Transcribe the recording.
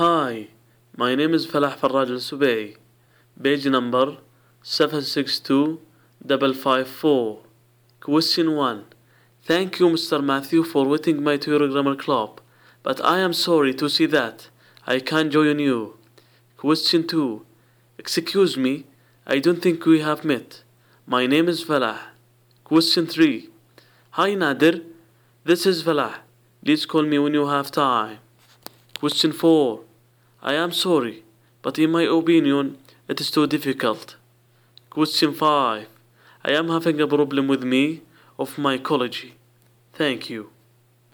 Hi, my name is Falah Farraj Al Subay. Page number 762554. Question 1. Thank you, Mr. Matthew, for waiting my to your grammar club, but I am sorry to see that I can't join you. Question 2. Excuse me, I don't think we have met. My name is Falah. Question 3. Hi Nadir, this is Falah. Please call me when you have time. Question 4. I am sorry, but in my opinion, it is too difficult. Question 5. I am having a problem with me of mycology. Thank you.